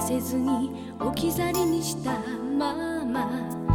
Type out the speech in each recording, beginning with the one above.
せずに置き去りにしたまま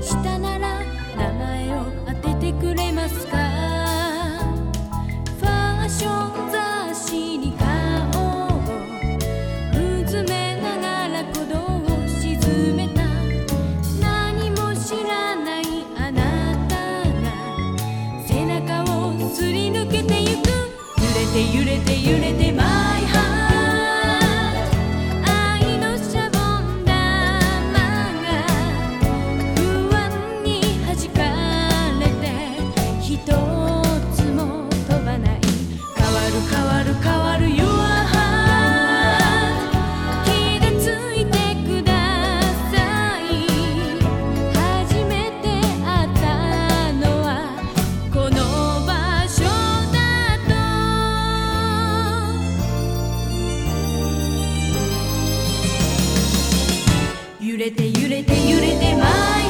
したなら名前を当ててくれますか？ファッション雑誌に顔をうずめながら鼓動を沈めた。何も知らないあなたが背中をすり抜けてゆく。揺れて揺れて揺れてて揺れて揺れて舞前